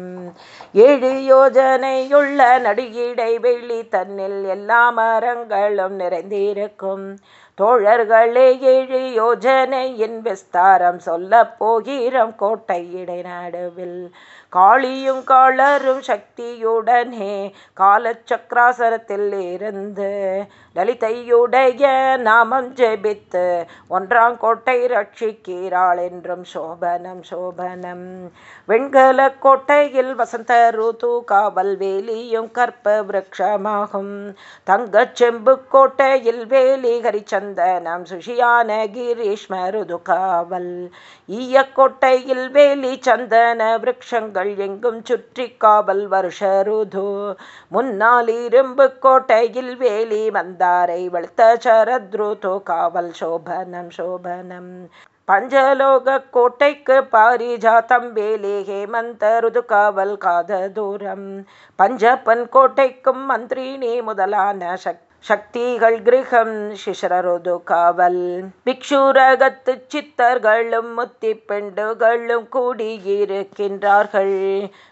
ஏழு யோஜனையுள்ள நடுகிடை வெள்ளி தன்னில் எல்லா மரங்களும் நிறைந்திருக்கும் தோழர்களே ஏழு யோஜனையின் விஸ்தாரம் சொல்ல போகிறோம் கோட்டை இடை நடுவில் காளியும் காளரும் சக்தியுடனே காலச்சக்கராசரத்தில் இருந்து லலிதையுடைய நாமம் ஜெபித்து ஒன்றாம் கோட்டை ரட்சிக்கிறாள் என்றும் சோபனம் சோபனம். வெண்கல கோட்டையில் வசந்த ருது காவல் வேலியும் கற்ப விரக்ஷமாகும். தங்க செம்பு கோட்டையில் வேலி ஹரிச்சந்தனம் சுஷியான கிரீஷ்ம ருது காவல். ஈய கோட்டையில் வேலி சந்தன விரக்ஷங்கள் எங்கும் சுற்றி காவல் வருஷ ருது. முன்னால் இரும்பு கோட்டையில் வேலி வந்த தாரை வளர்த்த சரத்ருதோ காவல் சோபனம் சோபனம். பஞ்சலோக கோட்டைக்கு பாரிஜாத்தம் வேலே ஹேமந்த ருது காவல் காத தூரம் பஞ்சப்பன் கோட்டைக்கும் மந்திரினி முதலான சக்தி சக்திகள் கிரகம் சிஷரருது காவல். பிக்ஷூரகத்து சித்தர்களும் முத்தி பெண்டுகளும் கூடியிருக்கின்றார்கள்.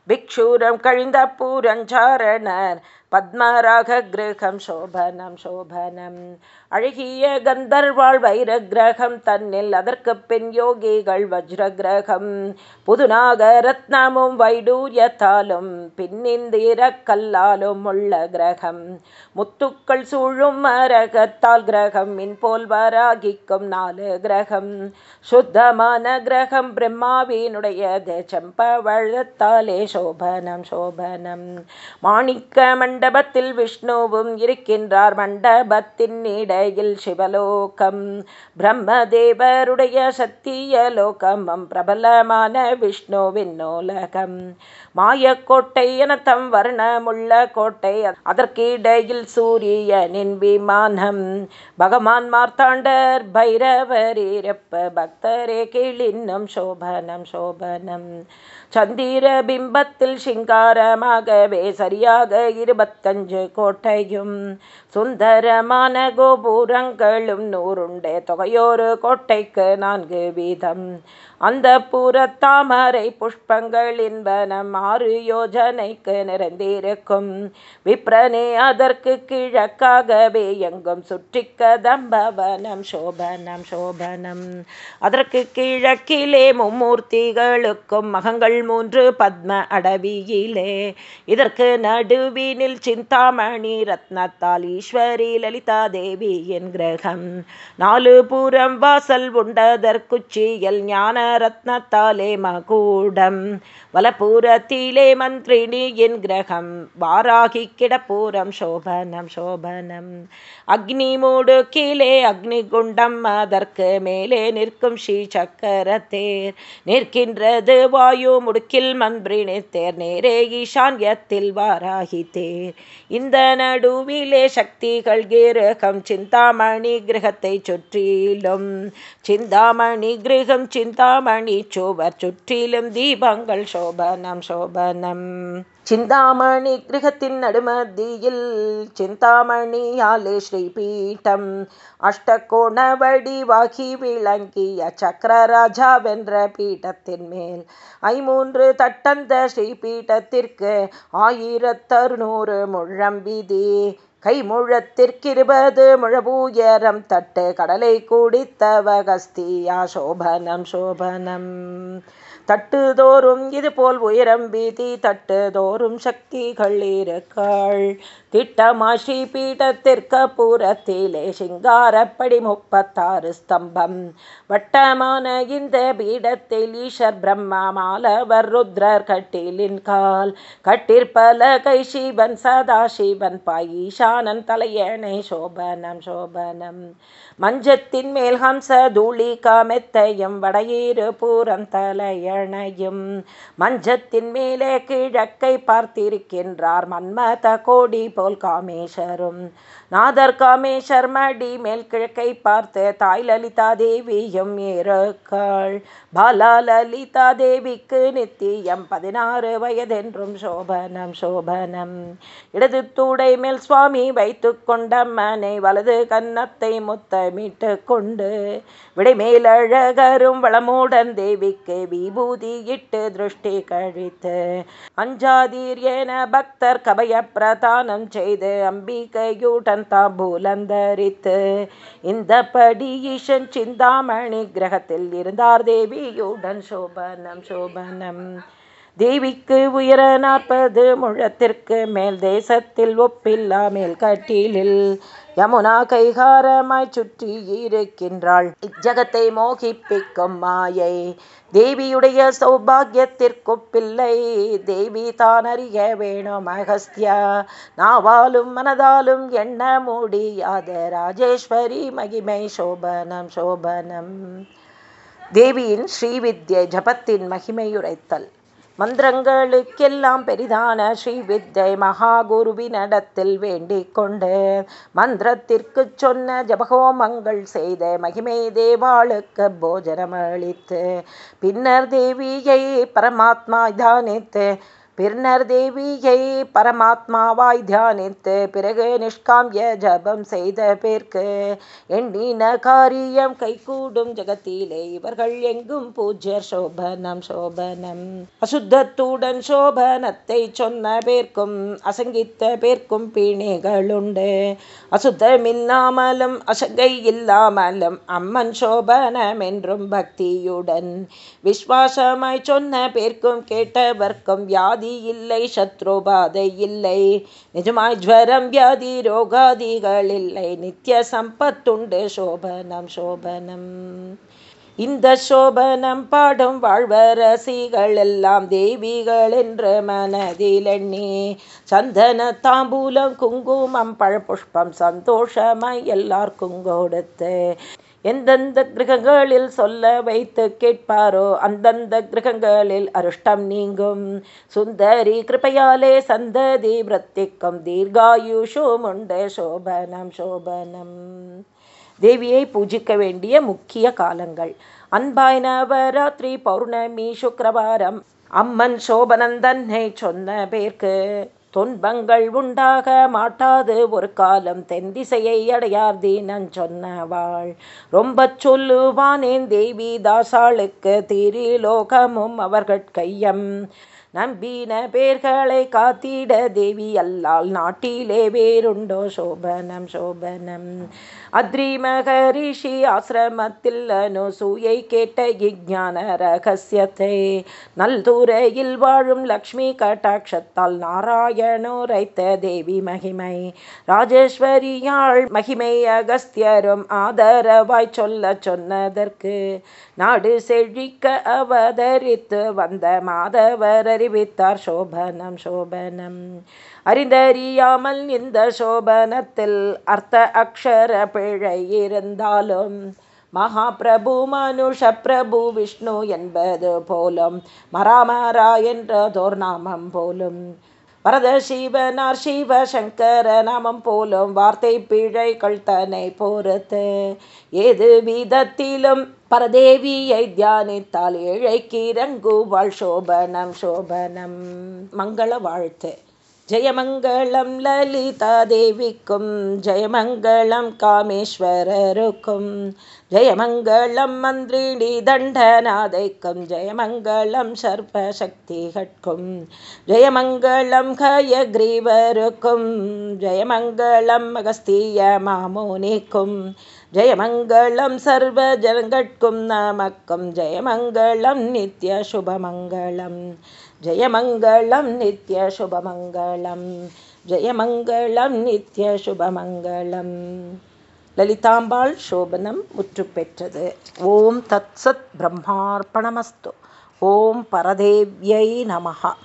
பிக்ஷூரம் கழிந்த பூரஞ்சாரணர் பத்மராக கிரகம் சோபனம் சோபனம். அழகிய கந்தர்வாள் வைர கிரகம் தன்னில் அதற்கு பின் யோகிகள் வஜ்ர கிரகம் புதுநாக ரத்னமும் வைடூரியத்தாலும் பின்னிந்திர கல்லாலும் உள்ள கிரகம். முத்துக்கள் சூழும் மரகத்தால் கிரகம் மின் போல் வராகிக்கும் நாலு கிரகம். சுத்தமான கிரகம் பிரம்மாவினுடையது செம்பவழத்தாலே சோபனம் சோபனம். மாணிக்க மண்டபத்தில் விஷ்ணுவும் இருக்கின்றார் மண்டபத்தின் இடையில் சிவலோகம். பிரம்மதேவருடைய சத்திய லோகமம் பிரபலமான விஷ்ணுவின் நூலகம். மாயக்கோட்டை என தம் வர்ணமுள்ள கோட்டை அதற்கிடையில் சூரியனின் விமானம். பகவான் மார்த்தாண்டர் பைரவர் இறப்ப பக்தரே கீழின்னும் சோபனம் சோபனம். சந்திர பிம்பத்தில் சிங்காரமாகவே சரியாக இருபத்தஞ்சு கோட்டையும் சுந்தரமான கோபுரங்களும் நூறுண்டே தொகையோரு கோட்டைக்கு நான்கு வீதம். அந்த புறத்தாமரை புஷ்பங்கள் இன்பனம் ஆறு யோஜனைக்கு நிறைந்திருக்கும். விப்ரனே அதற்கு கிழக்காகவே எங்கும் சுற்றி கதம்பவனம். சோபனம் சோபனம். அதற்கு கிழக்கிலே மும்மூர்த்திகளுக்கும் மகங்கள் மூன்று பத்ம அடவியிலே. இதற்கு நடுவினில் சிந்தாமணி ரத்னத்தால் ஈஸ்வரி லலிதா தேவியின் கிரகம். நாலு புறம் வாசல் உண்டதற்குச்சியல் ஞான ரத்னத்தாலே மகூடம். வலபூரத்திலே மந்திரிணியின் கிரகம். வாராகி கிடப்பூரம் சோபனம் சோபனம். அக்னி மூடு கீழே அக்னி குண்டம் அதற்கு மேலே நிற்கும் ஸ்ரீ சக்கர தேர் நிற்கின்றது வாயு முடுக்கில் மந்திரிணி தேர். நேரே ஈசான்யத்தில் வாராகி தேர். இந்த நடுவிலே சக்திகள் கிரகம் சிந்தாமணி கிரகத்தை சுற்றிலும். சிந்தாமணி கிரகம் சிந்தா சிந்தாமணி சுவர் சுற்றிலும் தீபங்கள் சோபனம் சோபனம். சிந்தாமணி கிரகத்தின் நடுமத்தியில் சிந்தாமணியாலே ஸ்ரீபீட்டம். அஷ்டகோண வடிவாகி விளங்கிய சக்கரராஜா வென்ற பீட்டத்தின் மேல் ஐமூன்று தட்டந்த ஸ்ரீபீட்டத்திற்கு ஆயிரத்தறுநூறு முழம்பிதி கைமுழத்திற்கிருபது முழபூயரம் தட்டு கடலை கூடித்தவகஸ்தியா சோபனம் சோபனம். தட்டுதோறும் இதுபோல் உயரம் வீதி தட்டுதோறும் சக்திகள் இருக்காள். திட்டமாஷி பீடத்திற்கு பூரத்திலே சிங்காரப்படி முப்பத்தாறு ஸ்தம்பம். வட்டமான இந்த பீடத்தில் ஈஷர் பிரம்மா மாலவர் ருத்ரர் கட்டிலின் கால். கட்டிற்பல கை சிவன் சதாசிவன் பாய் ஈசானன் தலையணை சோபனம் சோபனம். மஞ்சத்தின் மேல் ஹம்ச தூளி காமெத்தையும் வடையீரு பூரம் தலையணையும். மஞ்சத்தின் மேலே கிழக்கை பார்த்திருக்கின்றார் மன்மத கோடி காமேஸ்வரும் நாதர் காமேஸ்வர் மடி மேல் கிழக்கை பார்த்து தாய் லலிதா தேவியும் ஏறக்காள். பாலா லலிதா தேவிக்கு நித்தியம் பதினாறு வயதென்றும் சோபனம் சோபனம். இடது தூடை மேல் சுவாமி வைத்து கொண்ட மனை வலது கன்னத்தை முத்தமிட்டு கொண்டு விடைமேலழகரும் வளமுடன் தேவிக்கு விபூதி இட்டு திருஷ்டி கழித்து அஞ்சாதீர் என பக்தர் கபய பிரதானம் செய்து அம்பிகையுடன் தாம்பூலந்தரித்து இந்த படி ஈசன் சிந்தாமணி கிரகத்தில் இருந்தார் தேவியுடன் சோபனம் சோபனம். தேவிக்கு உயர நாற்பது முழத்திற்கு மேல் தேசத்தில் ஒப்பில்லா மேல் கட்டிலில். யமுனா கைகாரமாய் சுற்றி இருக்கின்றாள். இஜகத்தை மோகிப்பிக்கும் மாயை தேவியுடைய சௌபாகியத்திற்கொப்பில்லை தேவி தான் அறிய வேணும் அகஸ்தியா. நாவாலும் மனதாலும் எண்ண முடியாத? ராஜேஸ்வரி மகிமை சோபனம் சோபனம். தேவியின் ஸ்ரீவித்யை ஜபத்தின் மகிமையுரைத்தல். மந்திரங்களுக்கெல்லாம் பெரிதான ஸ்ரீ வித்தை மகாகுருவினிடத்தில் வேண்டிக் கொண்டு மந்திரத்திற்கு சொன்ன ஜபகோமங்கள் செய்த மகிமை தேவாளுக்கு போஜனம் அளித்து பின்னர் தேவியை பரமாத்மா தானித்து பின்னர் தேவியை பரமாத்மாவாய் தியானித்து பிறகு நிஷ்காமிய ஜபம் செய்த பேர்க்கு எண்ணின காரியம் கைகூடும் ஜகத்திலே. இவர்கள் எங்கும் பூஜ்யர் சோபனம் சோபனம். அசுத்தத்துடன் சோபனத்தை சொன்ன பேர்க்கும் அசங்கித்த பேர்க்கும் பிணிகளுண்டு. அசுத்தமில்லாமலும் அசங்கை இல்லாமலும் அம்மன் சோபனம் என்றும் பக்தியுடன் விஸ்வாசமாய் சொன்ன பேர்க்கும் கேட்டவர்க்கும் வியாதி வியாதி இல்லை சத்ருபாதை இல்லை. நிஜமாய் ஜுவரம் வியாதி ரோகாதிகள் இல்லை நித்திய சம்பத்துண்டு சோபனம் சோபனம். இந்த சோபனம் பாடும் வாழ்வரசிகள் எல்லாம் தேவிகள் என்று மனதில் எண்ணி சந்தன தாம்பூலம் குங்குமம் பழப்புஷ்பம் சந்தோஷமாய் எல்லாருக்கும் கொடுத்து எந்தெந்த கிரகங்களில் சொல்ல வைத்து கேட்பாரோ அந்தந்த கிரகங்களில் அருஷ்டம் நீங்கும். சுந்தரி கிருப்பையாலே சந்ததி பிரத்திக்கும். தீர்காயுஷும் உண்டு சோபனம் சோபனம். தேவியை பூஜிக்க வேண்டிய முக்கிய காலங்கள். அன்பாய் நவராத்திரி பௌர்ணமி சுக்கரவாரம். அம்மன் சோபனந்தன்னை சொன்ன பேர்க்கு துன்பங்கள் உண்டாக மாட்டாது. ஒரு காலம் தென் திசையை அடையார் தீனன் சொன்னவாள். ரொம்ப சொல்லுவானேன் தேவி தாசாளுக்கு திரிலோகமும் அவர்கள் கையம். நம்பின பேர்களை காத்திட தேவி அல்லால் நாட்டிலே வேறுண்டோ சோபனம் சோபனம். அத்ரிமகரிஷி ஆசிரமத்தில் அனுசூயை கேட்ட இஜான ரகசியத்தை நல்துறையில் வாழும் லக்ஷ்மி கட்டாட்சத்தால் நாராயணோரைத்த தேவி மகிமை. ராஜேஸ்வரியாள் மகிமை அகஸ்தியரும் ஆதரவாய் சொல்ல சொன்னதற்கு நாடு செழிக்க அவதரித்து வந்த மாதவர் அறிவித்தார் சோபனம் சோபனம். அறிந்தறியாமல் இந்த சோபனத்தில் அர்த்த அக்ஷர பிழை இருந்தாலும் மகாபிரபு மனுஷ பிரபு விஷ்ணு என்பது போலும் மராமரா என்றதோர் நாமம் போலும் வரத சிவனார் சிவ சங்கர நாமம் போலும் வார்த்தை பிழைகள் தன்னை பொறுத்து ஏது விதத்திலும் பரதேவியை தியானித்தால் இழைக்கிறங்குவாள் சோபனம் சோபனம் மங்கள வாழ்த்து. ஜெயமங்களம் லலிதா தேவிக்கும் ஜெயமங்களம் காமேஸ்வரருக்கும் ஜெயமங்களம் மந்திரிணி தண்டநாதைக்கும் ஜெயமங்களம் சர்வசக்திகட்கும் ஜெயமங்களம் கயக்ரீவருக்கும் ஜெயமங்களம் அகஸ்திய மாமோனிக்கும் ஜெயமங்களம் சர்வ ஜனங்கட்கும் நமக்கும் ஜெயமங்களம் நித்ய சுபமங்கலம். ஜெயமங்களம் நித்ய சுபமங்கலம். ஜெயமங்களம் நித்ய சுபமங்கலம். லலிதாம்பாள் சோபனம் முற்று பெற்றது ஓம் தத்சத் பிரம்மார்ப்பணமஸ்து. ஓம் பரதேவியை நமகா